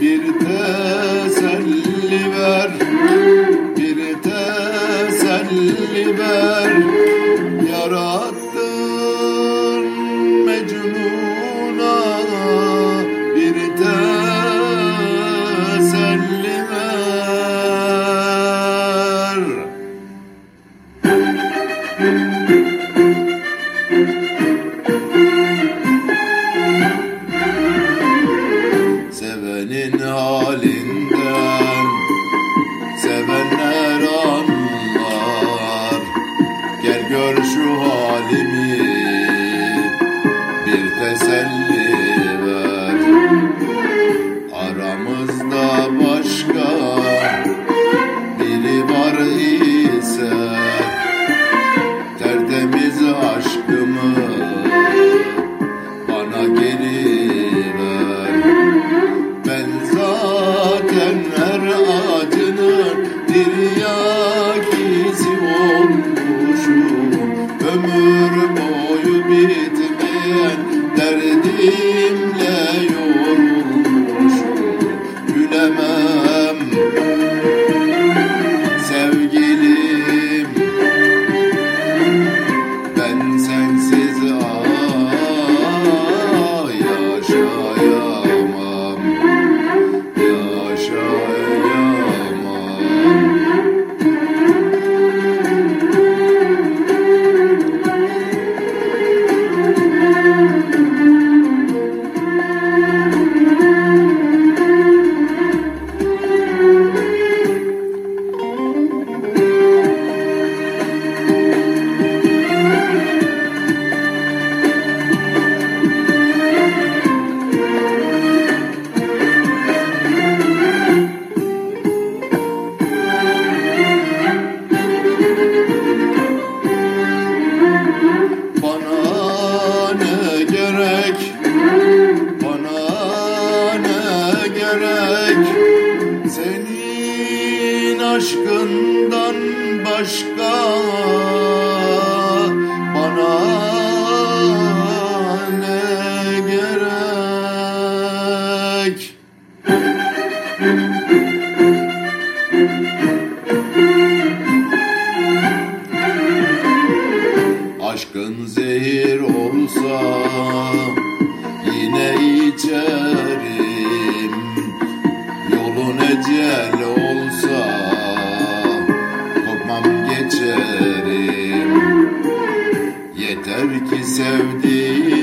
Bir teselli ver, bir teselli ver. Yarattın in aşkından başka Bana ne gerek? Aşkın zehir olsa yine içerim. Yolun ecel geçerim Yeter ki sevdiğim